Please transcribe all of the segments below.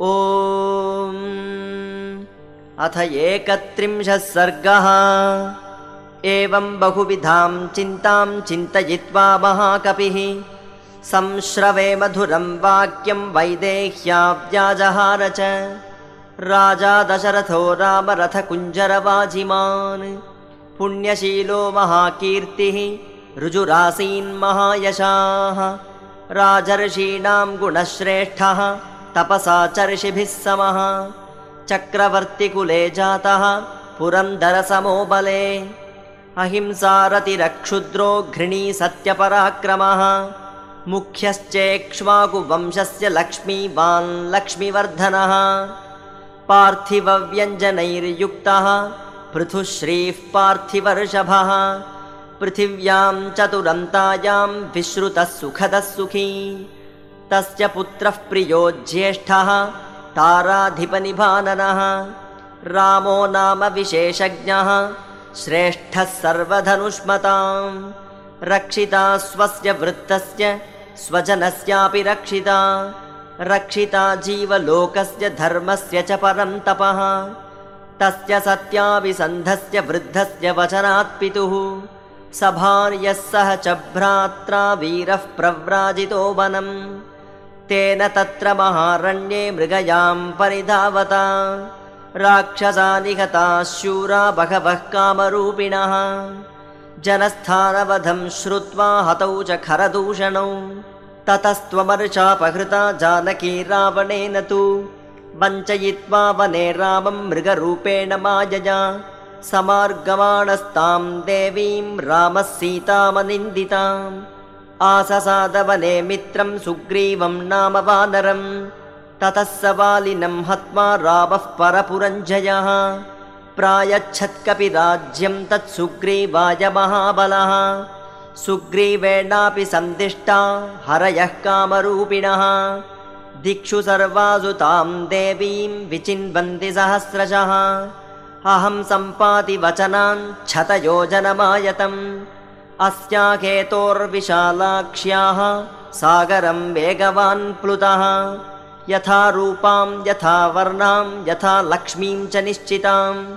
ॐ। अथ एकत्रिंशः सर्गः। एवं बहुविधां चिन्तां चिन्तयित्वा महाकपिः। संश्रवे मधुरं वाक्यं वैदेह्याव्याजहार च। राजा दशरथो रामरथकुञ्जरवाजिमान्। पुण्यशीलो महाकीर्तिः ऋजुरासीन्महायशाः राजर्षीणां गुणश्रेष्ठः तपसाचर्षिभिः समः। चक्रवर्तिकुले जातः पुरन्दरसमो बले अहिंसारतिरक्षुद्रो घृणी सत्यपराक्रमः। मुख्यश्चेक्ष्वाकुवंशस्य लक्ष्मीवान् लक्ष्मीवर्धनः। पार्थिवव्यञ्जनैर्युक्तः पृथुश्रीः पार्थिवर्षभः। पृथिव्यां चतुरन्तायां विश्रुतः सुखदः सुखी तस्य पुत्रः प्रियो ज्येष्ठः ताराधिपनिभाननः। रामो नाम विशेषज्ञः श्रेष्ठः सर्वधनुष्मतां रक्षिता स्वस्य वृत्तस्य स्वजनस्यापि रक्षिता। रक्षिता जीवलोकस्य धर्मस्य च परं तपः। तस्य सत्याभिसन्धस्य वृद्धस्य वचनात् पितुः। सभार्यः सह च भ्रात्रा वीरः प्रव्राजितो वनम् तेन तत्र महारण्ये मृगयां परिधावता। राक्षसा निहताः शूरा बहवः कामरूपिणः। जनस्थानवधं श्रुत्वा हतौ च खरदूषणौ। ततस्त्वमर्षापहृता जानकी रावणेन तु। वञ्चयित्वा वने रामं मृगरूपेण मायया। समार्गमाणस्तां देवीं रामः सीतामनिन्दिताम् आससादवने मित्रं सुग्रीवं नाम वानरं। ततः स वालिनं हत्वा रामः परपुरञ्जयः। प्रायच्छत्कपिराज्यं तत्सुग्रीवाय महाबलः। सुग्रीवेणापि सन्दिष्टा हरयः कामरूपिणः। दिक्षु सर्वासु तां देवीं विचिन्वन्ति सहस्रशः। अहं सम्पाति वचनान् क्षतयोजनमायतम् अस्याहेतोर्विशालाक्ष्याः सागरं वेगवान् प्लुतः। यथा रूपां यथा वर्णां यथा लक्ष्मीं च निश्चिताम्।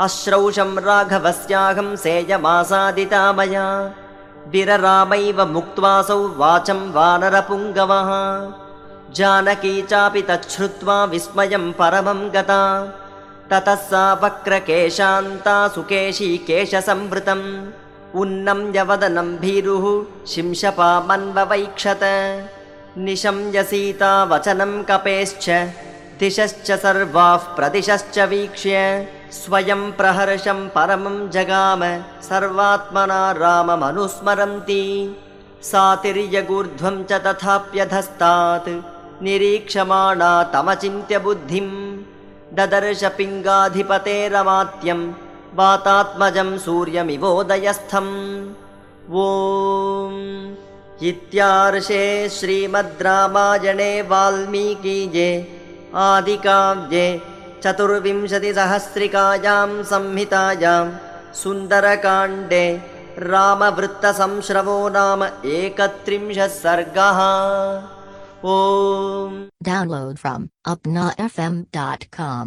अश्रौषं राघवस्याहं सेयमासादिता मया विररामैव मुक्त्वासौ वाचं वानरपुङ्गवः। जानकी चापि तच्छ्रुत्वा विस्मयं परमं गता। ततः सा वक्रकेशान्ता सुकेशी केशसंवृतम् उन्नम्यवदनं भीरुः शिंशपामन्ववैक्षत। वचनं कपेश्च दिशश्च सर्वाः प्रदिशश्च वीक्ष्य। स्वयं प्रहर्षं परमं जगाम सर्वात्मना राममनुस्मरन्ति। सातिर्यगूर्ध्वं च तथाप्यधस्तात् निरीक्षमाणा तमचिन्त्य बुद्धिं ददर्श पिङ्गाधिपतेरमात्यं वातात्मजं सूर्यमिवोदयस्थम्। ॐ इत्यार्षे श्रीमद् रामायणे वाल्मीकीये आदिकाव्ये चतुर्विंशतिसहस्रिकायां संहितायां सुन्दरकाण्डे रामवृत्तसंश्रवो नाम एकत्रिंशः सर्गः। ॐ Download from upnafm.com.